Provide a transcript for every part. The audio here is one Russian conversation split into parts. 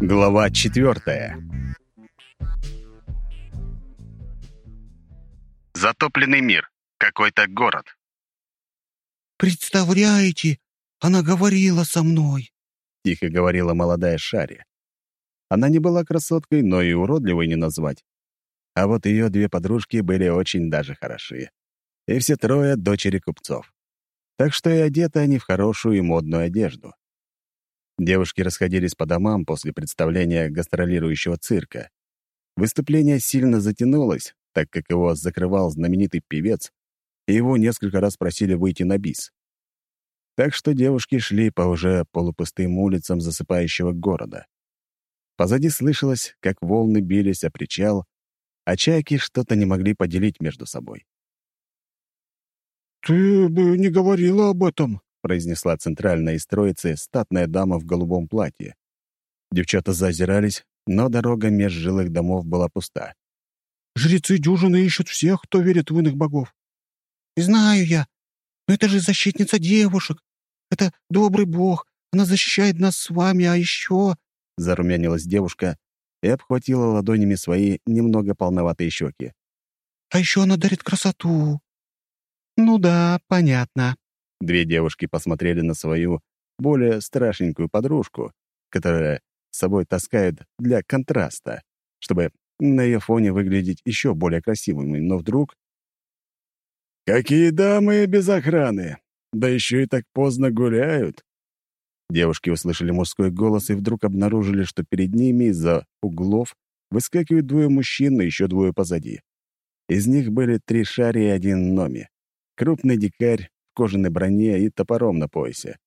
Глава четвертая. Затопленный мир. Какой-то город. «Представляете, она говорила со мной!» — тихо говорила молодая Шари. Она не была красоткой, но и уродливой не назвать. А вот ее две подружки были очень даже хороши. И все трое — дочери купцов. Так что и одеты они в хорошую и модную одежду. Девушки расходились по домам после представления гастролирующего цирка. Выступление сильно затянулось, так как его закрывал знаменитый певец, и его несколько раз просили выйти на бис. Так что девушки шли по уже полупустым улицам засыпающего города. Позади слышалось, как волны бились о причал, а чайки что-то не могли поделить между собой. «Ты бы не говорила об этом», — произнесла центральная из троицы статная дама в голубом платье. Девчата зазирались, но дорога меж жилых домов была пуста. «Жрецы дюжины ищут всех, кто верит в иных богов». «Знаю я, но это же защитница девушек. Это добрый бог, она защищает нас с вами, а еще...» Зарумянилась девушка и обхватила ладонями свои немного полноватые щеки. «А еще она дарит красоту». «Ну да, понятно», Две девушки посмотрели на свою более страшненькую подружку, которая с собой таскает для контраста, чтобы на ее фоне выглядеть еще более красивыми, но вдруг... «Какие дамы без охраны! Да еще и так поздно гуляют!» Девушки услышали мужской голос и вдруг обнаружили, что перед ними из-за углов выскакивают двое мужчин и еще двое позади. Из них были три шари и один номи. Крупный дикарь, кожаной броне и топором на поясе.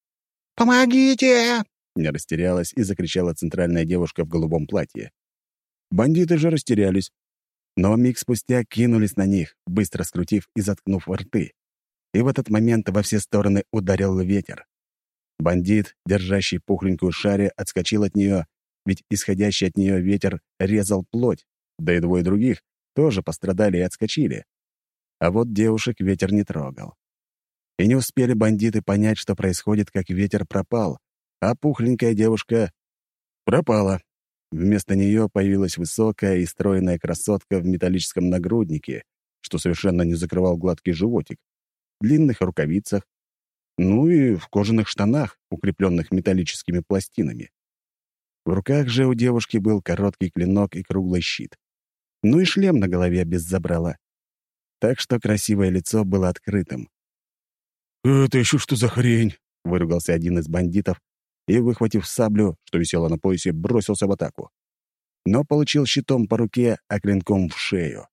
«Помогите!» — не растерялась и закричала центральная девушка в голубом платье. Бандиты же растерялись, но миг спустя кинулись на них, быстро скрутив и заткнув рты. И в этот момент во все стороны ударил ветер. Бандит, держащий пухленькую шаре, отскочил от нее, ведь исходящий от нее ветер резал плоть, да и двое других тоже пострадали и отскочили. А вот девушек ветер не трогал. И не успели бандиты понять, что происходит, как ветер пропал, а пухленькая девушка пропала. Вместо нее появилась высокая и стройная красотка в металлическом нагруднике, что совершенно не закрывал гладкий животик, длинных рукавицах, ну и в кожаных штанах, укрепленных металлическими пластинами. В руках же у девушки был короткий клинок и круглый щит. Ну и шлем на голове без забрала. Так что красивое лицо было открытым. «Это еще что за хрень?» — выругался один из бандитов и, выхватив саблю, что висела на поясе, бросился в атаку. Но получил щитом по руке, а клинком в шею.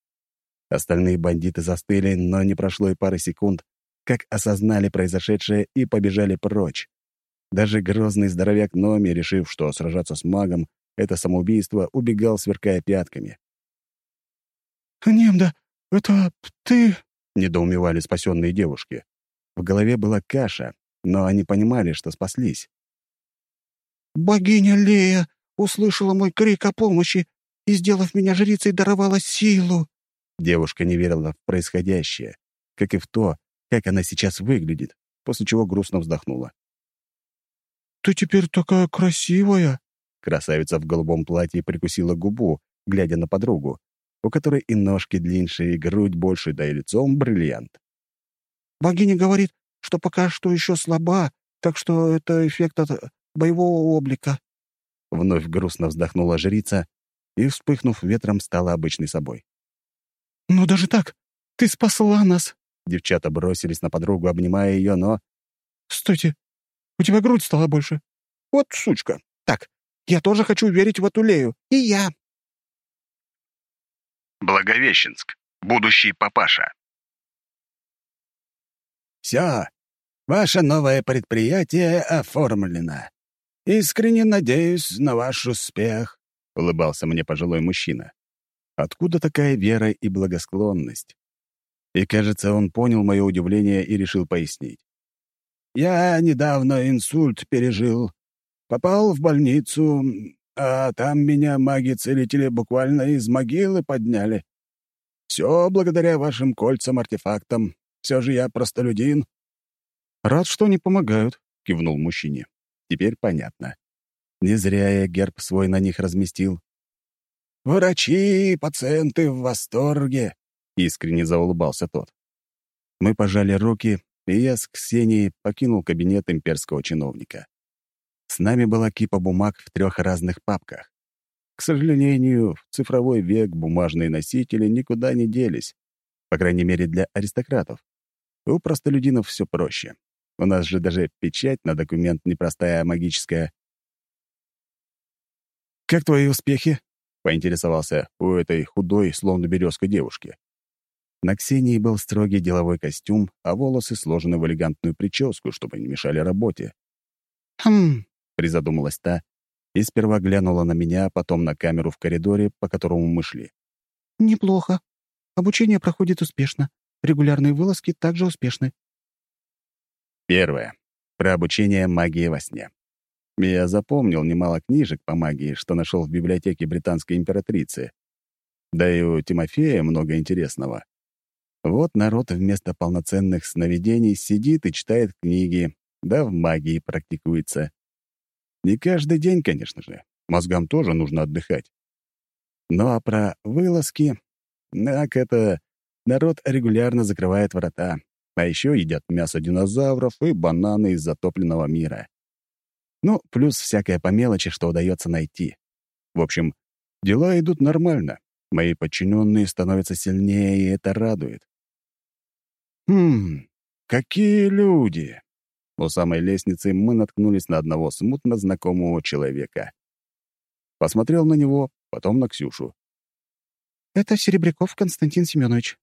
Остальные бандиты застыли, но не прошло и пары секунд, как осознали произошедшее и побежали прочь. Даже грозный здоровяк Номи, решив, что сражаться с магом — это самоубийство, убегал, сверкая пятками. «Немда, это ты?» — недоумевали спасенные девушки. В голове была каша, но они понимали, что спаслись. «Богиня Лея услышала мой крик о помощи и, сделав меня жрицей, даровала силу». Девушка не верила в происходящее, как и в то, как она сейчас выглядит, после чего грустно вздохнула. «Ты теперь такая красивая!» Красавица в голубом платье прикусила губу, глядя на подругу, у которой и ножки длиннее, и грудь больше, да и лицом бриллиант. Богиня говорит, что пока что еще слаба, так что это эффект от боевого облика». Вновь грустно вздохнула жрица и, вспыхнув ветром, стала обычной собой. «Ну даже так? Ты спасла нас!» Девчата бросились на подругу, обнимая ее, но... «Стойте! У тебя грудь стала больше. Вот сучка. Так, я тоже хочу верить в эту Лею. И я!» Благовещенск. Будущий папаша. Все, ваше новое предприятие оформлено. Искренне надеюсь на ваш успех», — улыбался мне пожилой мужчина. Откуда такая вера и благосклонность? И, кажется, он понял мое удивление и решил пояснить. «Я недавно инсульт пережил. Попал в больницу, а там меня маги-целители буквально из могилы подняли. Все благодаря вашим кольцам-артефактам. Все же я простолюдин». «Рад, что они помогают», — кивнул мужчине. «Теперь понятно. Не зря я герб свой на них разместил. «Врачи и пациенты в восторге!» — искренне заулыбался тот. Мы пожали руки, и я с Ксенией покинул кабинет имперского чиновника. С нами была кипа бумаг в трех разных папках. К сожалению, в цифровой век бумажные носители никуда не делись, по крайней мере, для аристократов. У простолюдинов все проще. У нас же даже печать на документ непростая, а магическая. «Как твои успехи?» — поинтересовался у этой худой, словно березка девушки. На Ксении был строгий деловой костюм, а волосы сложены в элегантную прическу, чтобы не мешали работе. «Хм», — призадумалась та, и сперва глянула на меня, потом на камеру в коридоре, по которому мы шли. «Неплохо. Обучение проходит успешно. Регулярные вылазки также успешны». Первое. Про обучение магии во сне. Я запомнил немало книжек по магии, что нашел в библиотеке британской императрицы. Да и у Тимофея много интересного. Вот народ вместо полноценных сновидений сидит и читает книги, да в магии практикуется. Не каждый день, конечно же. Мозгам тоже нужно отдыхать. Ну а про вылазки... Так это... Народ регулярно закрывает врата, а еще едят мясо динозавров и бананы из затопленного мира. Ну, плюс всякое по мелочи, что удается найти. В общем, дела идут нормально. Мои подчиненные становятся сильнее, и это радует. Хм, какие люди! У самой лестницы мы наткнулись на одного смутно знакомого человека. Посмотрел на него, потом на Ксюшу. «Это Серебряков Константин Семенович».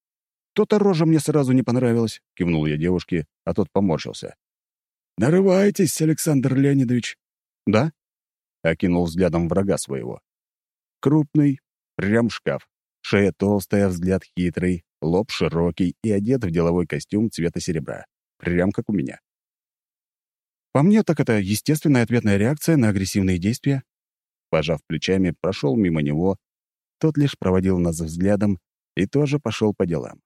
«То-то рожа мне сразу не понравилась», — кивнул я девушке, а тот поморщился. «Нарываетесь, Александр Леонидович?» «Да?» — окинул взглядом врага своего. Крупный, прям шкаф. Шея толстая, взгляд хитрый, лоб широкий и одет в деловой костюм цвета серебра. Прям как у меня. По мне, так это естественная ответная реакция на агрессивные действия. Пожав плечами, прошел мимо него. Тот лишь проводил нас взглядом и тоже пошел по делам.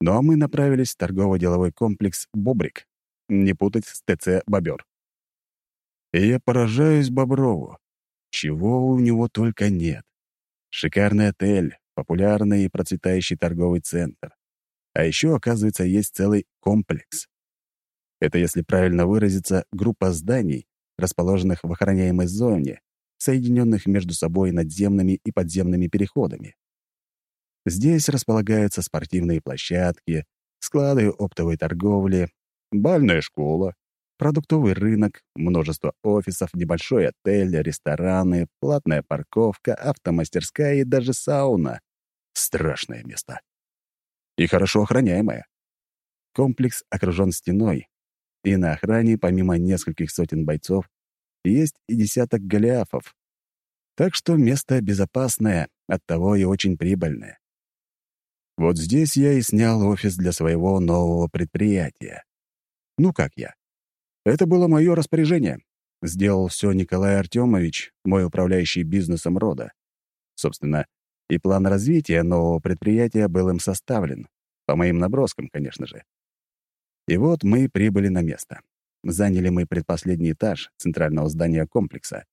Ну а мы направились в торгово-деловой комплекс «Бобрик». Не путать с ТЦ «Бобер». И я поражаюсь Боброву. Чего у него только нет. Шикарный отель, популярный и процветающий торговый центр. А еще, оказывается, есть целый комплекс. Это, если правильно выразиться, группа зданий, расположенных в охраняемой зоне, соединенных между собой надземными и подземными переходами. Здесь располагаются спортивные площадки, склады оптовой торговли, бальная школа, продуктовый рынок, множество офисов, небольшой отель, рестораны, платная парковка, автомастерская и даже сауна. Страшное место. И хорошо охраняемое. Комплекс окружен стеной, и на охране, помимо нескольких сотен бойцов, есть и десяток голиафов. Так что место безопасное, оттого и очень прибыльное. Вот здесь я и снял офис для своего нового предприятия. Ну как я? Это было мое распоряжение. Сделал все Николай Артемович, мой управляющий бизнесом рода. Собственно, и план развития нового предприятия был им составлен. По моим наброскам, конечно же. И вот мы прибыли на место. Заняли мы предпоследний этаж центрального здания комплекса.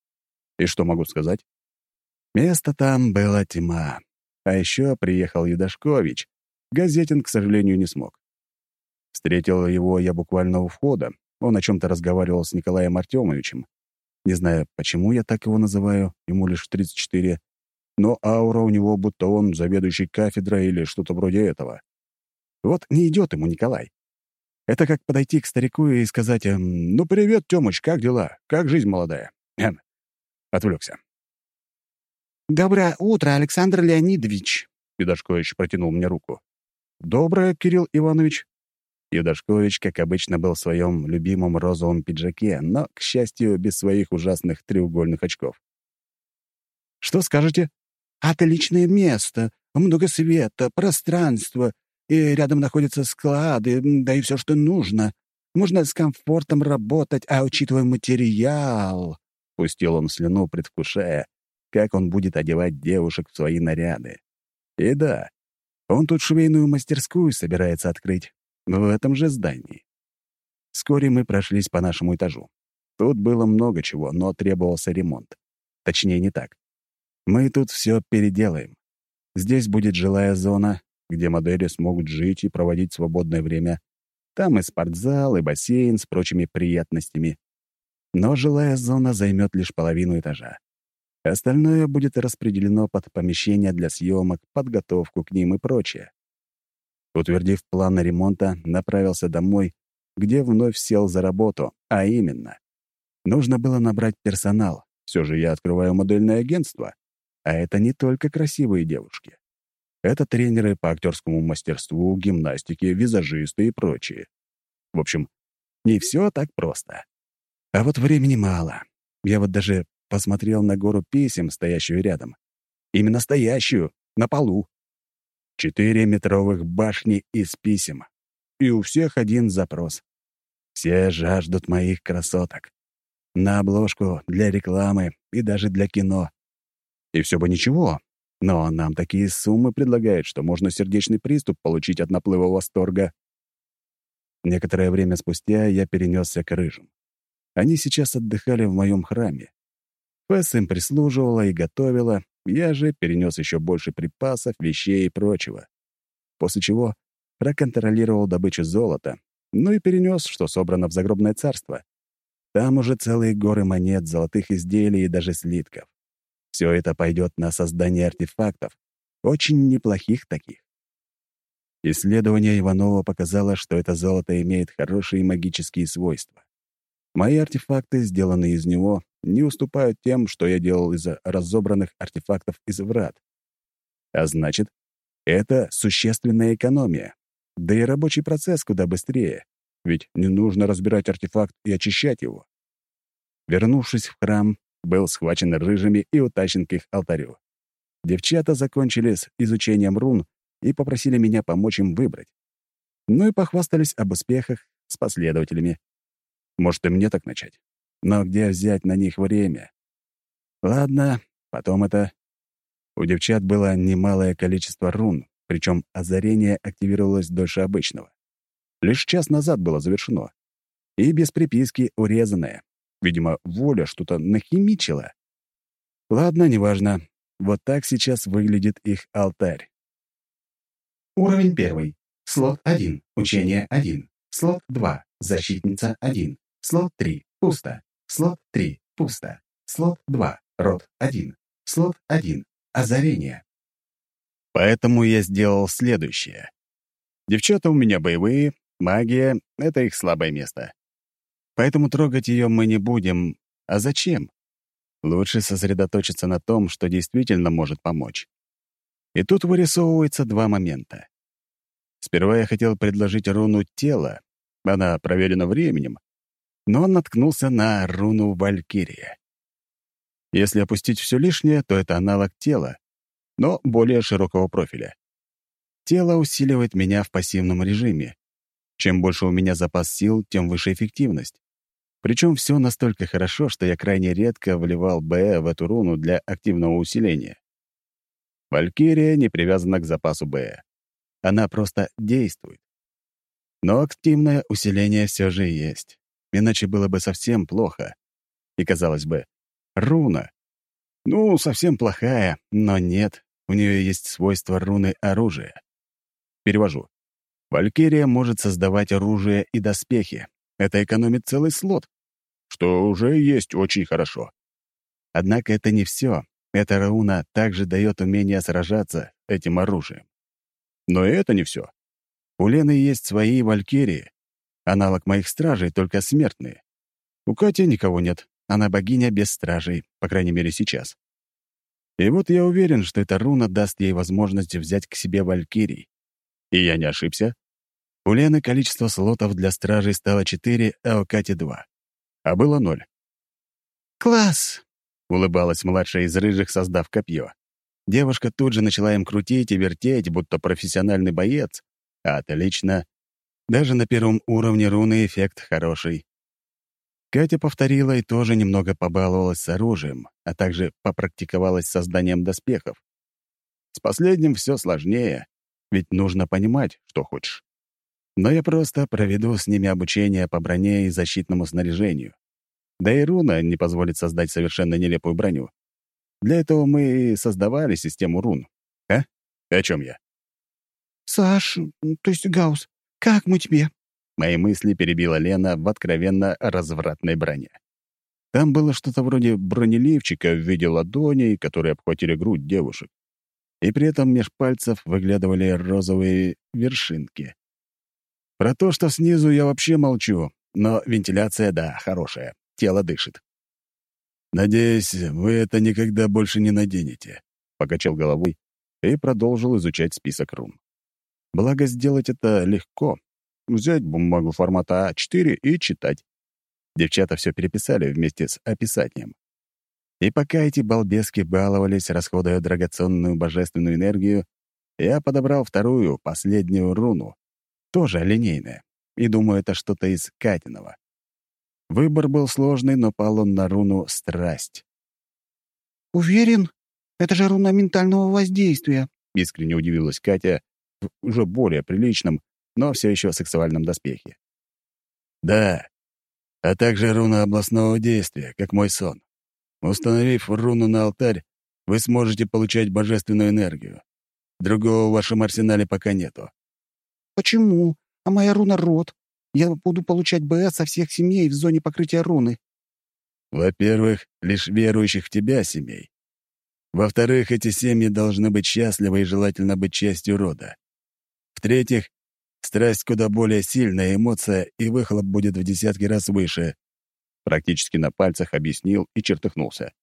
И что могу сказать? Место там было тьма. А еще приехал Юдашкович. Газетин, к сожалению, не смог. Встретил его я буквально у входа. Он о чем то разговаривал с Николаем Артемовичем. Не знаю, почему я так его называю, ему лишь 34, но аура у него будто он заведующий кафедрой или что-то вроде этого. Вот не идет ему Николай. Это как подойти к старику и сказать, эм, «Ну, привет, Тёмыч, как дела? Как жизнь молодая?» Эм, отвлекся. «Доброе утро, Александр Леонидович!» Юдашкович протянул мне руку. «Доброе, Кирилл Иванович!» Юдашкович, как обычно, был в своем любимом розовом пиджаке, но, к счастью, без своих ужасных треугольных очков. «Что скажете?» «Отличное место, много света, пространство, и рядом находятся склады, да и все, что нужно. Можно с комфортом работать, а учитывая материал...» Пустил он слюну, предвкушая, как он будет одевать девушек в свои наряды. И да, он тут швейную мастерскую собирается открыть, в этом же здании. Вскоре мы прошлись по нашему этажу. Тут было много чего, но требовался ремонт. Точнее, не так. Мы тут все переделаем. Здесь будет жилая зона, где модели смогут жить и проводить свободное время. Там и спортзал, и бассейн с прочими приятностями. Но жилая зона займет лишь половину этажа. Остальное будет распределено под помещения для съемок, подготовку к ним и прочее. Утвердив план ремонта, направился домой, где вновь сел за работу, а именно. Нужно было набрать персонал. Все же я открываю модельное агентство. А это не только красивые девушки. Это тренеры по актерскому мастерству, гимнастике, визажисты и прочие. В общем, не все так просто. А вот времени мало. Я вот даже посмотрел на гору писем, стоящую рядом. Именно стоящую, на полу. Четыре метровых башни из писем. И у всех один запрос. Все жаждут моих красоток. На обложку, для рекламы и даже для кино. И все бы ничего, но нам такие суммы предлагают, что можно сердечный приступ получить от наплыва восторга. Некоторое время спустя я перенесся к рыжим. Они сейчас отдыхали в моем храме. Фесс им прислуживала и готовила, я же перенес еще больше припасов, вещей и прочего. После чего проконтролировал добычу золота, ну и перенес, что собрано в загробное царство. Там уже целые горы монет, золотых изделий и даже слитков. Все это пойдет на создание артефактов, очень неплохих таких. Исследование Иванова показало, что это золото имеет хорошие магические свойства. Мои артефакты, сделанные из него, не уступают тем, что я делал из разобранных артефактов из врат. А значит, это существенная экономия. Да и рабочий процесс куда быстрее, ведь не нужно разбирать артефакт и очищать его. Вернувшись в храм, был схвачен рыжими и утащен к их алтарю. Девчата закончили с изучением рун и попросили меня помочь им выбрать. Ну и похвастались об успехах с последователями. Может, и мне так начать. Но где взять на них время? Ладно, потом это... У девчат было немалое количество рун, причем озарение активировалось дольше обычного. Лишь час назад было завершено. И без приписки урезанное. Видимо, воля что-то нахимичила. Ладно, неважно. Вот так сейчас выглядит их алтарь. Уровень первый. Слот 1. Учение 1. Слот 2. Защитница 1. Слот 3. Пусто. Слот 3. Пусто. Слот 2. Род 1. Слот 1. Озарение. Поэтому я сделал следующее. Девчата у меня боевые, магия — это их слабое место. Поэтому трогать ее мы не будем. А зачем? Лучше сосредоточиться на том, что действительно может помочь. И тут вырисовывается два момента. Сперва я хотел предложить руну тела. Она проверена временем, но наткнулся на руну Валькирия. Если опустить все лишнее, то это аналог тела, но более широкого профиля. Тело усиливает меня в пассивном режиме. Чем больше у меня запас сил, тем выше эффективность. Причем все настолько хорошо, что я крайне редко вливал Б в эту руну для активного усиления. Валькирия не привязана к запасу Б. Она просто действует. Но активное усиление все же есть иначе было бы совсем плохо. И, казалось бы, руна. Ну, совсем плохая, но нет, у нее есть свойство руны оружия. Перевожу. Валькирия может создавать оружие и доспехи. Это экономит целый слот, что уже есть очень хорошо. Однако это не все. Эта руна также дает умение сражаться этим оружием. Но и это не все. У Лены есть свои валькирии, Аналог моих стражей, только смертные. У Кати никого нет. Она богиня без стражей, по крайней мере, сейчас. И вот я уверен, что эта руна даст ей возможность взять к себе валькирий. И я не ошибся. У Лены количество слотов для стражей стало 4, а у Кати — 2. А было ноль. «Класс!» — улыбалась младшая из рыжих, создав копье. Девушка тут же начала им крутить и вертеть, будто профессиональный боец. Отлично. Даже на первом уровне руны эффект хороший. Катя повторила и тоже немного побаловалась с оружием, а также попрактиковалась с созданием доспехов. С последним все сложнее, ведь нужно понимать, что хочешь. Но я просто проведу с ними обучение по броне и защитному снаряжению. Да и руна не позволит создать совершенно нелепую броню. Для этого мы и создавали систему рун. А? О чем я? «Саш, то есть Гаус, как мы тебе?» Мои мысли перебила Лена в откровенно развратной броне. Там было что-то вроде бронеливчика в виде ладоней, которые обхватили грудь девушек. И при этом меж пальцев выглядывали розовые вершинки. Про то, что снизу, я вообще молчу, но вентиляция, да, хорошая. Тело дышит. «Надеюсь, вы это никогда больше не наденете», — покачал головой и продолжил изучать список рун. Благо, сделать это легко. Взять бумагу формата А4 и читать. Девчата все переписали вместе с описанием. И пока эти балбески баловались, расходуя драгоценную божественную энергию, я подобрал вторую, последнюю руну, тоже линейная, и думаю, это что-то из Катиного. Выбор был сложный, но пал он на руну «Страсть». «Уверен? Это же руна ментального воздействия», — искренне удивилась Катя уже более приличном, но все еще сексуальном доспехе. «Да, а также руна областного действия, как мой сон. Установив руну на алтарь, вы сможете получать божественную энергию. Другого в вашем арсенале пока нету». «Почему? А моя руна — род. Я буду получать БС со всех семей в зоне покрытия руны». «Во-первых, лишь верующих в тебя семей. Во-вторых, эти семьи должны быть счастливы и желательно быть частью рода. В-третьих, страсть куда более сильная эмоция, и выхлоп будет в десятки раз выше. Практически на пальцах объяснил и чертыхнулся.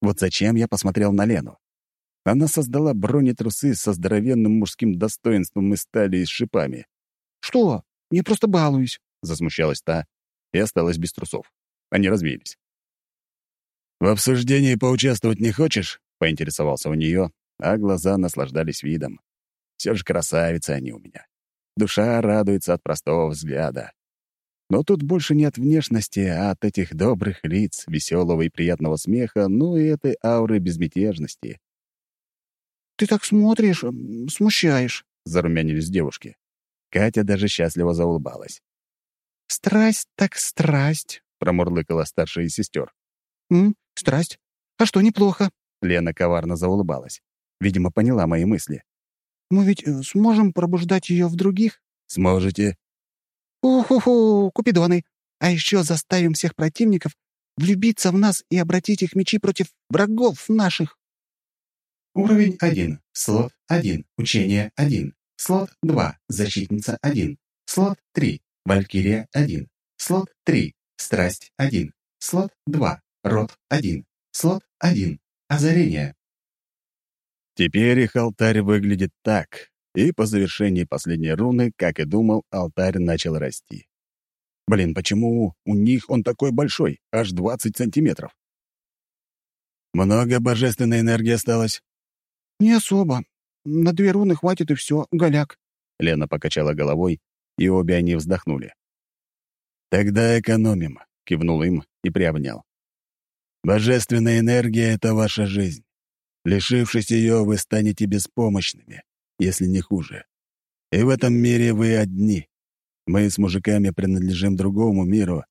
Вот зачем я посмотрел на Лену? Она создала бронетрусы со здоровенным мужским достоинством из стали и с шипами. «Что? Я просто балуюсь», — засмущалась та и осталась без трусов. Они развеялись. «В обсуждении поучаствовать не хочешь?» — поинтересовался у нее, а глаза наслаждались видом. Все же красавицы они у меня. Душа радуется от простого взгляда. Но тут больше не от внешности, а от этих добрых лиц, веселого и приятного смеха, ну и этой ауры безмятежности. «Ты так смотришь, смущаешь», — зарумянились девушки. Катя даже счастливо заулыбалась. «Страсть так страсть», — промурлыкала старшая сестер. «М, страсть? А что, неплохо?» Лена коварно заулыбалась. Видимо, поняла мои мысли. «Мы ведь э, сможем пробуждать ее в других?» «Сможете», Уху-ху, Купидоны! А еще заставим всех противников влюбиться в нас и обратить их мечи против врагов наших. Уровень 1. Слот 1. Учение 1. Слот 2. Защитница 1. Слот 3. Валькирия 1. Слот 3. Страсть 1. Слот 2. Род 1. Слот 1. Озарение. Теперь их алтарь выглядит так. И по завершении последней руны, как и думал, алтарь начал расти. Блин, почему у них он такой большой, аж 20 сантиметров? Много божественной энергии осталось? Не особо. На две руны хватит и все, голяк. Лена покачала головой, и обе они вздохнули. «Тогда экономим», — кивнул им и приобнял. «Божественная энергия — это ваша жизнь. Лишившись ее, вы станете беспомощными если не хуже. И в этом мире вы одни. Мы с мужиками принадлежим другому миру,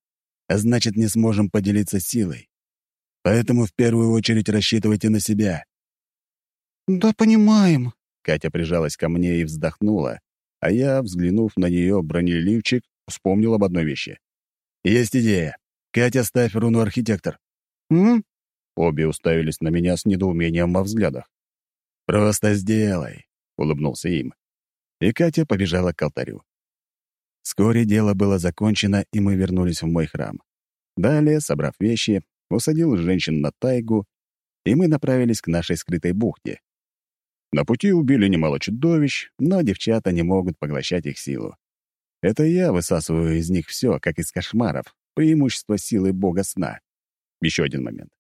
а значит, не сможем поделиться силой. Поэтому в первую очередь рассчитывайте на себя». «Да понимаем». Катя прижалась ко мне и вздохнула, а я, взглянув на нее бронеливчик, вспомнил об одной вещи. «Есть идея. Катя, ставь руну архитектор». «М?» Обе уставились на меня с недоумением во взглядах. «Просто сделай. — улыбнулся им. И Катя побежала к алтарю. Вскоре дело было закончено, и мы вернулись в мой храм. Далее, собрав вещи, усадил женщин на тайгу, и мы направились к нашей скрытой бухте. На пути убили немало чудовищ, но девчата не могут поглощать их силу. Это я высасываю из них все, как из кошмаров, преимущество силы бога сна. Еще один момент.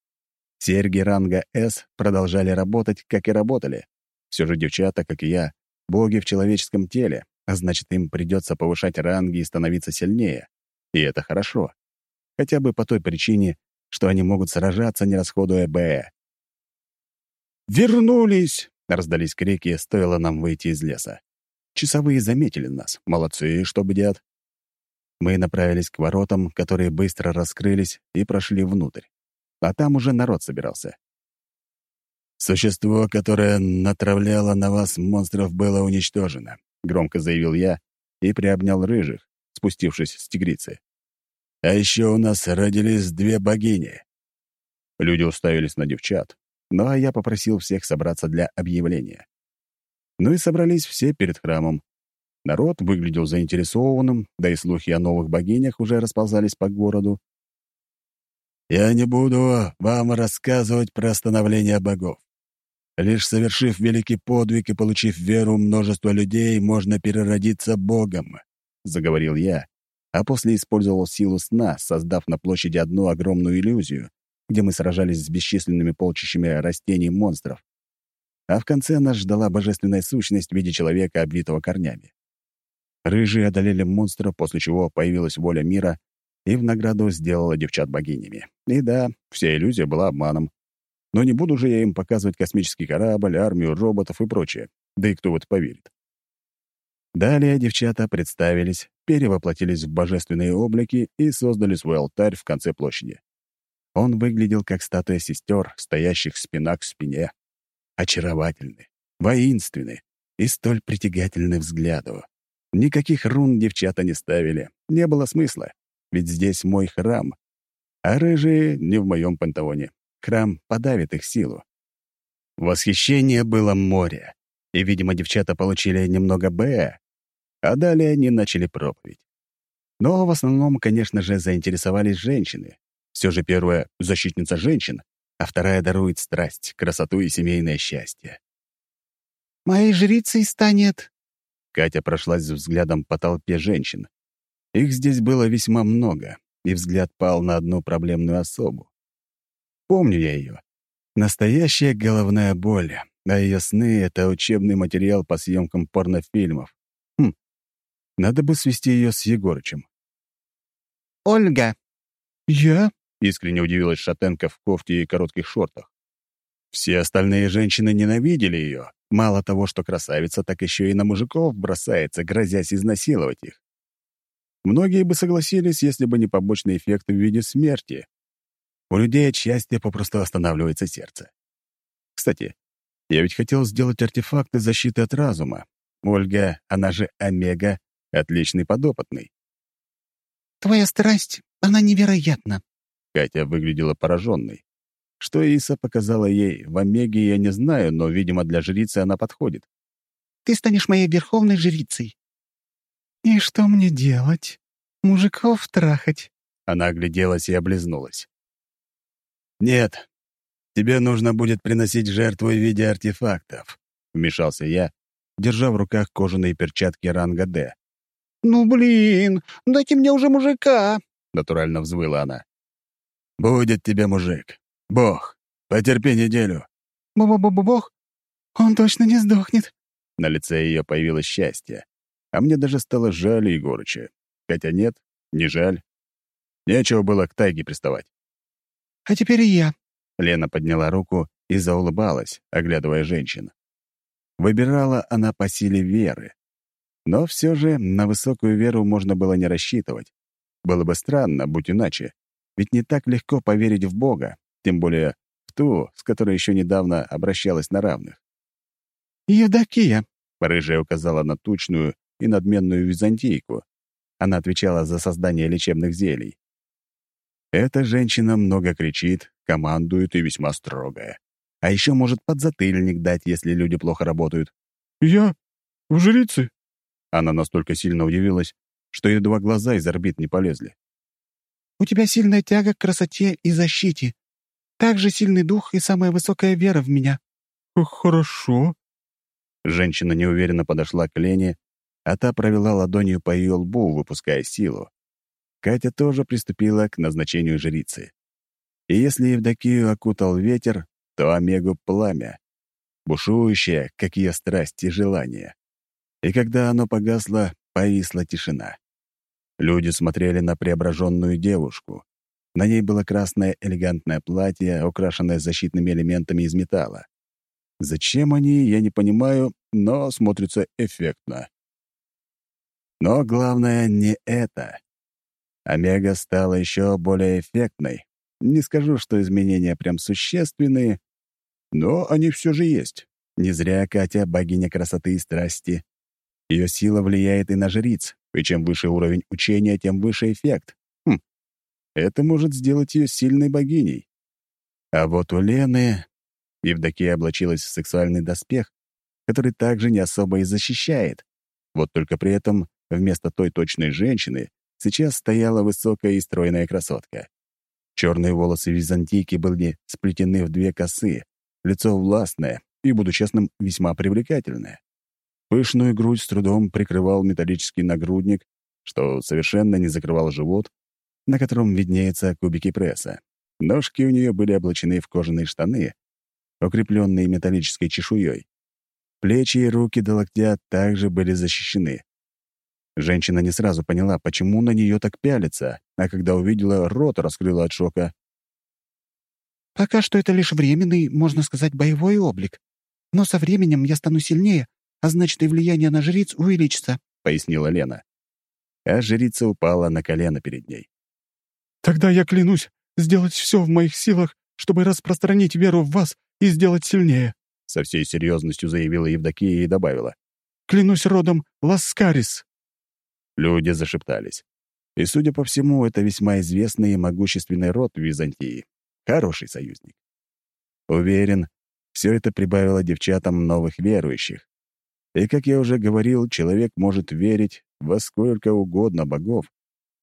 Серьги ранга «С» продолжали работать, как и работали. Все же девчата, как и я, боги в человеческом теле, а значит, им придется повышать ранги и становиться сильнее. И это хорошо. Хотя бы по той причине, что они могут сражаться, не расходуя Б. «Вернулись!» — раздались крики, стоило нам выйти из леса. Часовые заметили нас. Молодцы, что бдят. Мы направились к воротам, которые быстро раскрылись и прошли внутрь. А там уже народ собирался. «Существо, которое натравляло на вас монстров, было уничтожено», — громко заявил я и приобнял рыжих, спустившись с тигрицы. «А еще у нас родились две богини». Люди уставились на девчат, ну а я попросил всех собраться для объявления. Ну и собрались все перед храмом. Народ выглядел заинтересованным, да и слухи о новых богинях уже расползались по городу. «Я не буду вам рассказывать про становление богов. Лишь совершив великий подвиг и получив веру множества людей, можно переродиться Богом», — заговорил я, а после использовал силу сна, создав на площади одну огромную иллюзию, где мы сражались с бесчисленными полчищами растений монстров. А в конце нас ждала божественная сущность в виде человека, облитого корнями. Рыжие одолели монстра, после чего появилась воля мира и в награду сделала девчат богинями. И да, вся иллюзия была обманом. Но не буду же я им показывать космический корабль, армию роботов и прочее. Да и кто в это поверит. Далее девчата представились, перевоплотились в божественные облики и создали свой алтарь в конце площади. Он выглядел как статуя сестер, стоящих спина к спине. Очаровательны, воинственны и столь притягательны взгляду. Никаких рун девчата не ставили, не было смысла, ведь здесь мой храм. А рыжие не в моем пантеоне. Храм подавит их силу. Восхищение было море, и, видимо, девчата получили немного «Б», а далее они начали проповедь. Но в основном, конечно же, заинтересовались женщины. Все же первая — защитница женщин, а вторая дарует страсть, красоту и семейное счастье. «Моей жрицей станет...» Катя прошлась взглядом по толпе женщин. Их здесь было весьма много, и взгляд пал на одну проблемную особу. Помню я ее. Настоящая головная боль, а ее сны — это учебный материал по съемкам порнофильмов. Хм, надо бы свести ее с Егорычем. «Ольга». «Я?» — искренне удивилась шатенка в кофте и коротких шортах. Все остальные женщины ненавидели ее. Мало того, что красавица, так еще и на мужиков бросается, грозясь изнасиловать их. Многие бы согласились, если бы не побочный эффект в виде смерти. У людей от счастья попросту останавливается сердце. Кстати, я ведь хотел сделать артефакты защиты от разума. Ольга, она же Омега, отличный подопытный. «Твоя страсть, она невероятна!» Катя выглядела пораженной. Что Иса показала ей в Омеге, я не знаю, но, видимо, для жрицы она подходит. «Ты станешь моей верховной жрицей. «И что мне делать? Мужиков трахать?» Она огляделась и облизнулась. «Нет, тебе нужно будет приносить жертву в виде артефактов», — вмешался я, держа в руках кожаные перчатки ранга «Д». «Ну, блин, дайте мне уже мужика!» — натурально взвыла она. «Будет тебе мужик. Бог. Потерпи неделю». «Бо-бо-бо-бог? Он точно не сдохнет». На лице ее появилось счастье. А мне даже стало жаль Егорыча. Хотя нет, не жаль. Нечего было к тайге приставать. «А теперь и я». Лена подняла руку и заулыбалась, оглядывая женщин. Выбирала она по силе веры. Но все же на высокую веру можно было не рассчитывать. Было бы странно, будь иначе. Ведь не так легко поверить в Бога, тем более в ту, с которой еще недавно обращалась на равных. «Евдокия», — рыжая указала на тучную, и надменную византийку. Она отвечала за создание лечебных зелий. Эта женщина много кричит, командует и весьма строгая. А еще может подзатыльник дать, если люди плохо работают. «Я? В жрицы?» Она настолько сильно удивилась, что едва глаза из орбит не полезли. «У тебя сильная тяга к красоте и защите. Также сильный дух и самая высокая вера в меня». «Хорошо». Женщина неуверенно подошла к Лене а та провела ладонью по ее лбу, выпуская силу. Катя тоже приступила к назначению жрицы. И если Евдокию окутал ветер, то Омегу — пламя, бушующее, как ее страсть и желание. И когда оно погасло, повисла тишина. Люди смотрели на преображенную девушку. На ней было красное элегантное платье, украшенное защитными элементами из металла. Зачем они, я не понимаю, но смотрится эффектно. Но главное не это. Омега стала еще более эффектной. Не скажу, что изменения прям существенные, но они все же есть. Не зря Катя — богиня красоты и страсти. Ее сила влияет и на жриц, и чем выше уровень учения, тем выше эффект. Хм, это может сделать ее сильной богиней. А вот у Лены Евдокия облачилась в сексуальный доспех, который также не особо и защищает. Вот только при этом вместо той точной женщины сейчас стояла высокая и стройная красотка. Черные волосы византийки были сплетены в две косы, лицо властное и, буду честным, весьма привлекательное. Пышную грудь с трудом прикрывал металлический нагрудник, что совершенно не закрывал живот, на котором виднеются кубики пресса. Ножки у нее были облачены в кожаные штаны, укрепленные металлической чешуей. Плечи и руки до локтя также были защищены. Женщина не сразу поняла, почему на нее так пялится, а когда увидела, рот раскрыла от шока. «Пока что это лишь временный, можно сказать, боевой облик. Но со временем я стану сильнее, а значит, и влияние на жриц увеличится», — пояснила Лена. А жрица упала на колено перед ней. «Тогда я клянусь сделать все в моих силах, чтобы распространить веру в вас и сделать сильнее», со всей серьезностью заявила Евдокия и добавила. «Клянусь родом Ласкарис». Люди зашептались. И, судя по всему, это весьма известный и могущественный род Византии. Хороший союзник. Уверен, все это прибавило девчатам новых верующих. И, как я уже говорил, человек может верить во сколько угодно богов,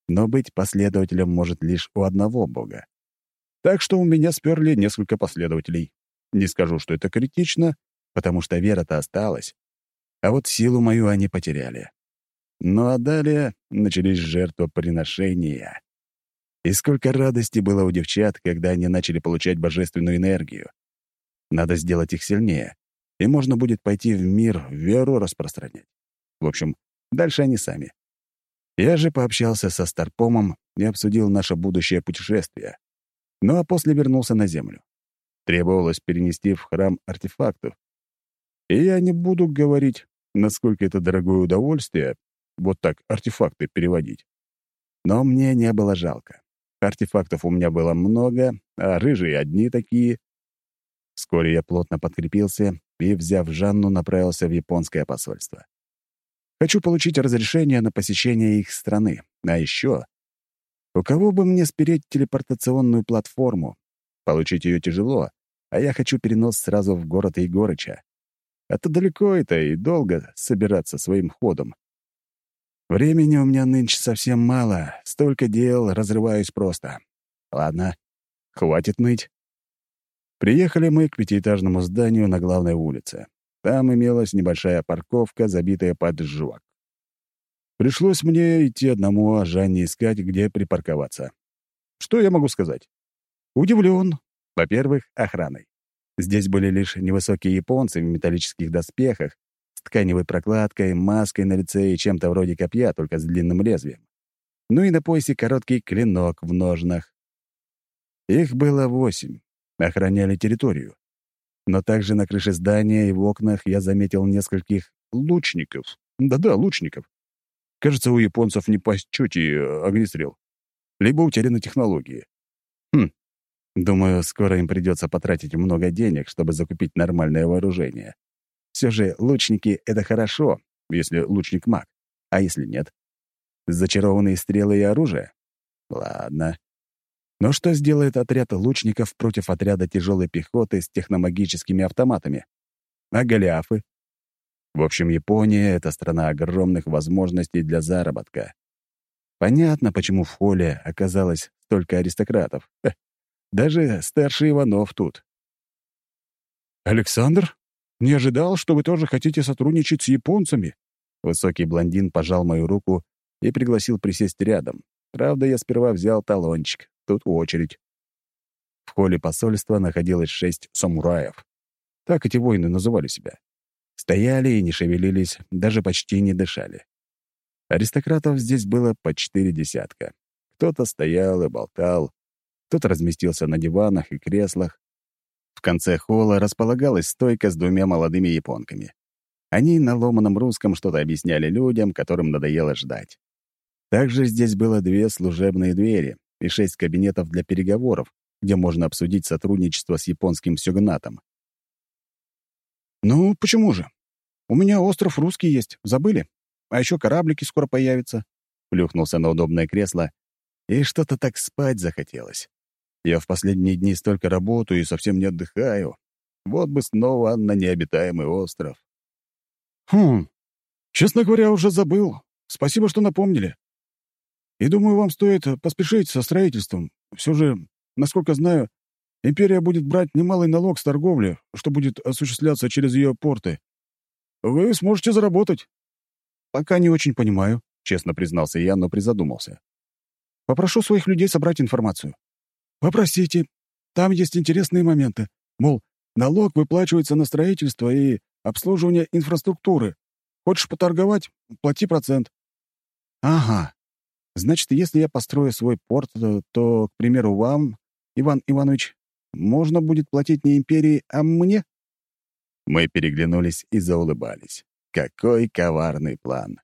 но быть последователем может лишь у одного бога. Так что у меня сперли несколько последователей. Не скажу, что это критично, потому что вера-то осталась. А вот силу мою они потеряли. Ну а далее начались жертвоприношения. И сколько радости было у девчат, когда они начали получать божественную энергию. Надо сделать их сильнее, и можно будет пойти в мир веру распространять. В общем, дальше они сами. Я же пообщался со Старпомом и обсудил наше будущее путешествие. Ну а после вернулся на Землю требовалось перенести в храм артефактов. И я не буду говорить, насколько это дорогое удовольствие, вот так артефакты переводить. Но мне не было жалко. Артефактов у меня было много, а рыжие одни такие. Вскоре я плотно подкрепился и, взяв Жанну, направился в японское посольство. Хочу получить разрешение на посещение их страны. А еще... У кого бы мне спереть телепортационную платформу, Получить ее тяжело, а я хочу перенос сразу в город Егорыча. А то далеко это и долго собираться своим ходом. Времени у меня нынче совсем мало, столько дел, разрываюсь просто. Ладно, хватит ныть. Приехали мы к пятиэтажному зданию на главной улице. Там имелась небольшая парковка, забитая под жвак. Пришлось мне идти одному, а Жанне искать, где припарковаться. Что я могу сказать? Удивлен. Во-первых, охраной. Здесь были лишь невысокие японцы в металлических доспехах, с тканевой прокладкой, маской на лице и чем-то вроде копья, только с длинным лезвием. Ну и на поясе короткий клинок в ножнах. Их было восемь. Охраняли территорию. Но также на крыше здания и в окнах я заметил нескольких лучников. Да-да, лучников. Кажется, у японцев не по счете э, огнестрел. Либо утеряны технологии. Хм, Думаю, скоро им придется потратить много денег, чтобы закупить нормальное вооружение. Все же лучники — это хорошо, если лучник маг. А если нет? Зачарованные стрелы и оружие? Ладно. Но что сделает отряд лучников против отряда тяжелой пехоты с техномагическими автоматами? А Голиафы? В общем, Япония — это страна огромных возможностей для заработка. Понятно, почему в холле оказалось столько аристократов. Даже старший Иванов тут. «Александр? Не ожидал, что вы тоже хотите сотрудничать с японцами?» Высокий блондин пожал мою руку и пригласил присесть рядом. Правда, я сперва взял талончик. Тут очередь. В холле посольства находилось шесть самураев. Так эти воины называли себя. Стояли и не шевелились, даже почти не дышали. Аристократов здесь было по четыре десятка. Кто-то стоял и болтал, кто-то разместился на диванах и креслах. В конце холла располагалась стойка с двумя молодыми японками. Они на ломаном русском что-то объясняли людям, которым надоело ждать. Также здесь было две служебные двери и шесть кабинетов для переговоров, где можно обсудить сотрудничество с японским сёгнатом. «Ну, почему же? У меня остров русский есть, забыли? А еще кораблики скоро появятся». Плюхнулся на удобное кресло, и что-то так спать захотелось. Я в последние дни столько работаю и совсем не отдыхаю. Вот бы снова на необитаемый остров. «Хм, честно говоря, уже забыл. Спасибо, что напомнили. И думаю, вам стоит поспешить со строительством. Все же, насколько знаю, империя будет брать немалый налог с торговли, что будет осуществляться через ее порты. Вы сможете заработать. Пока не очень понимаю, честно признался я, но призадумался. Попрошу своих людей собрать информацию. Попросите. Там есть интересные моменты. Мол, налог выплачивается на строительство и обслуживание инфраструктуры. Хочешь поторговать — плати процент. Ага, Значит, если я построю свой порт, то, то, к примеру, вам, Иван Иванович, можно будет платить не империи, а мне?» Мы переглянулись и заулыбались. Какой коварный план.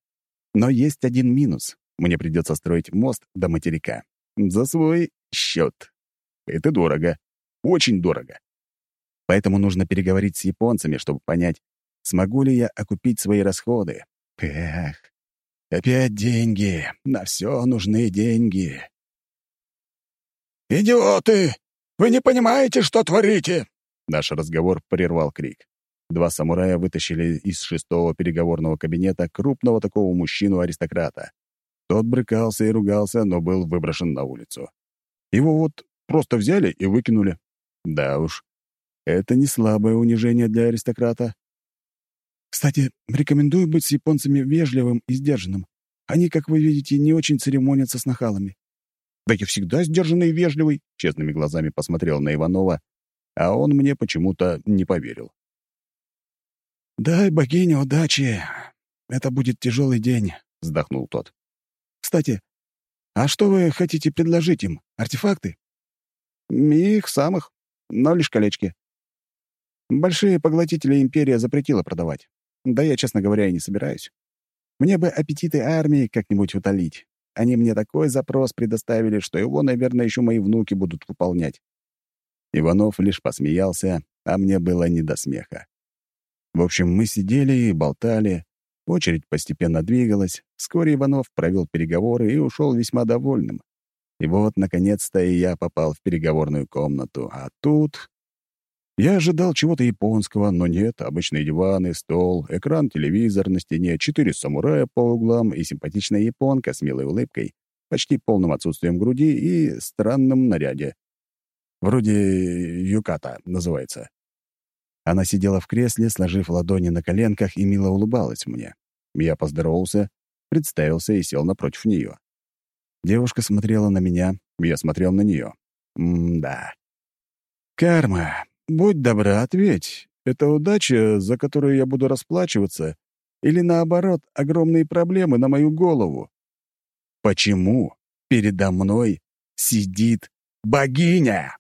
Но есть один минус. Мне придется строить мост до материка. За свой счет. Это дорого. Очень дорого. Поэтому нужно переговорить с японцами, чтобы понять, смогу ли я окупить свои расходы. Эх, Опять деньги. На все нужны деньги. «Идиоты! Вы не понимаете, что творите!» Наш разговор прервал крик. Два самурая вытащили из шестого переговорного кабинета крупного такого мужчину-аристократа. Тот брыкался и ругался, но был выброшен на улицу. Его вот просто взяли и выкинули. Да уж, это не слабое унижение для аристократа. Кстати, рекомендую быть с японцами вежливым и сдержанным. Они, как вы видите, не очень церемонятся с нахалами». «Да я всегда сдержанный и вежливый», — честными глазами посмотрел на Иванова, а он мне почему-то не поверил. «Дай богине удачи. Это будет тяжелый день», — вздохнул тот. «Кстати, а что вы хотите предложить им? Артефакты?» «Их самых, но лишь колечки. Большие поглотители Империя запретила продавать. Да я, честно говоря, и не собираюсь. Мне бы аппетиты армии как-нибудь утолить. Они мне такой запрос предоставили, что его, наверное, еще мои внуки будут выполнять. Иванов лишь посмеялся, а мне было не до смеха. В общем, мы сидели и болтали. Очередь постепенно двигалась. Вскоре Иванов провел переговоры и ушел весьма довольным. И вот, наконец-то, и я попал в переговорную комнату. А тут я ожидал чего-то японского, но нет, обычные диваны, стол, экран, телевизор на стене, четыре самурая по углам и симпатичная японка с милой улыбкой, почти полным отсутствием груди и странном наряде. Вроде юката называется. Она сидела в кресле, сложив ладони на коленках и мило улыбалась мне. Я поздоровался, представился и сел напротив нее. Девушка смотрела на меня, я смотрел на нее. М-да. Карма. «Будь добра, ответь. Это удача, за которую я буду расплачиваться, или, наоборот, огромные проблемы на мою голову? Почему передо мной сидит богиня?»